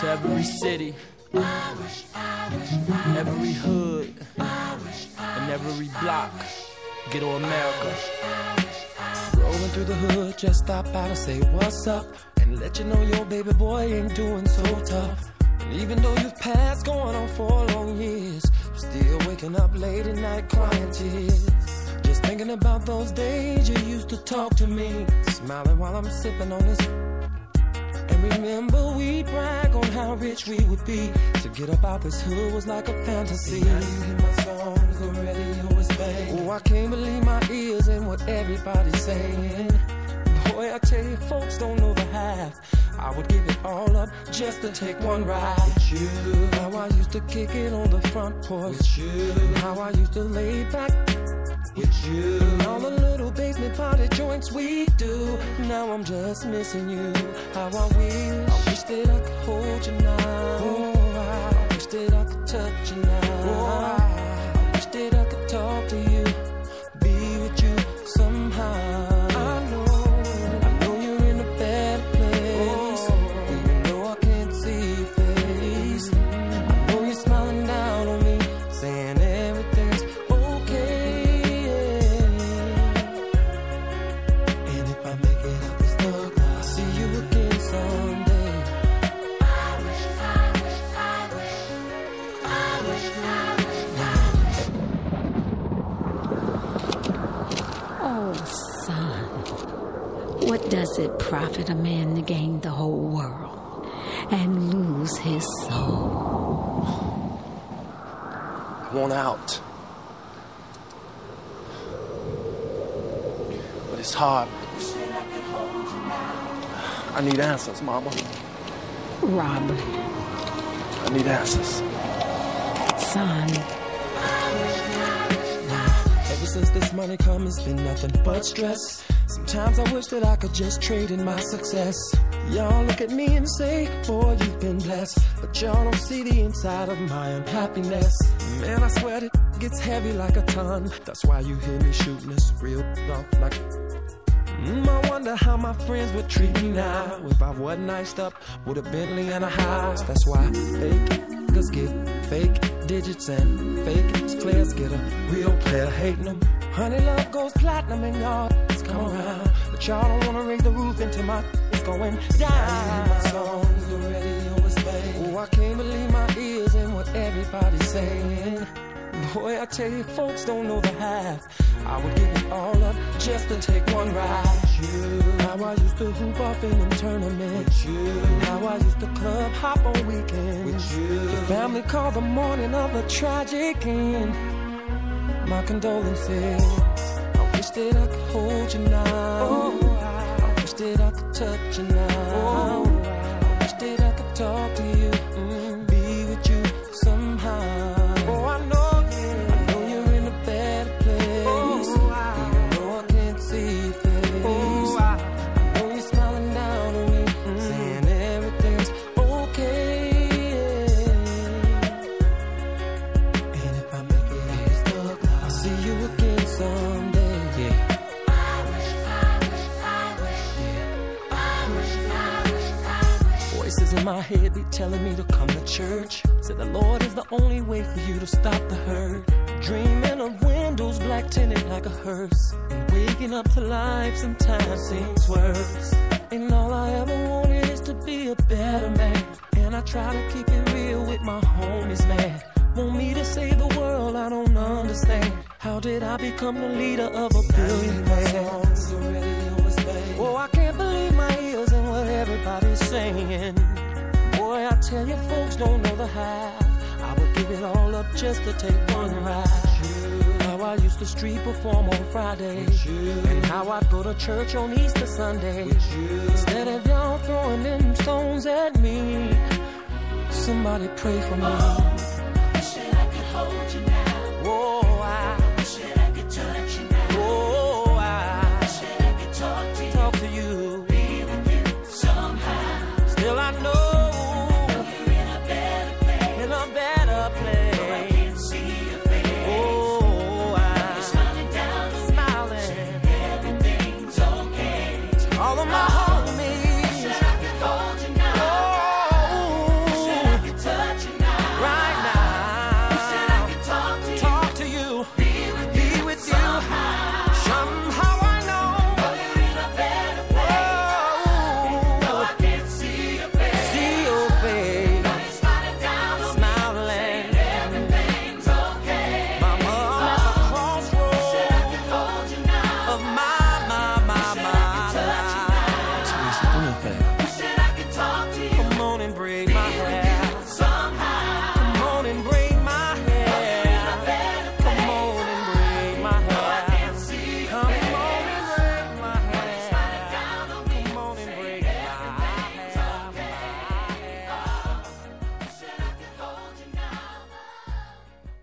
to every city, every hood, and every block. Ghetto America. Rolling through the hood, just stop by to say what's up and let you know your baby boy ain't doing so tough. And even though you've passed going on for long years, still waking up late at night crying tears. Just thinking about those days you used to talk to me, smiling while I'm sipping on this. And remember, we rich we would be. To get up out this hood was like a fantasy. And now hear my songs, the radio is banging. Oh, I can't believe my ears and what everybody's saying. Boy, I tell you, folks don't know the half. I would give it all up just to take one ride with you. How I used to kick it on the front porch with you. How I used to lay back with you. And all the little basement party joints we do. Now I'm just missing you. How I wish, I wish that I could hold you now. Oh, I wish that I could touch you now. Oh, what does it profit a man to gain the whole world and lose his soul? I want out. But it's hard. I need answers, Mama. Robert, I need answers. son, since this money come, it's been nothing but stress. Sometimes I wish that I could just trade in my success. Y'all look at me and say, boy, you've been blessed. But y'all don't see the inside of my unhappiness. Man, I swear it gets heavy like a ton. That's why you hear me shooting this real off like Mm, I wonder how my friends would treat me now if I wasn't iced up with a Bentley and a house. That's why fake niggas get fake digits and fake players get a real player hating them. Honey, love goes platinum and y'all it's come around, but y'all don't wanna raise the roof until my it's going down. My songs, the radio is playing. Oh, I can't believe my ears and what everybody's saying. Boy, I tell you, folks don't know the half. I would give it all up just to take one ride. You. How I used to hoop off in them tournaments. With you. How I used to club hop on weekends. With you. The family called the morning of a tragic end. My condolences. I wish that I could hold you now. Oh, I wish that I could touch you now. I my head be telling me to come to church. Said the Lord is the only way for you to stop the hurt. Dreaming of windows black tinted like a hearse. And waking up to life sometimes seems worse. And all I ever wanted is to be a better man. And I try to keep it real with my homies, man. Want me to save the world, I don't understand. How did I become the leader of a billion man? just to take one ride. How I used to street perform on Friday, and how I'd go to church on Easter Sunday. Instead of y'all throwing them stones at me, somebody pray for me. Oh, wish that I could hold you now. I wish that I could touch you now. I wish that I could talk to you. Talk to you. You somehow. Still I know. my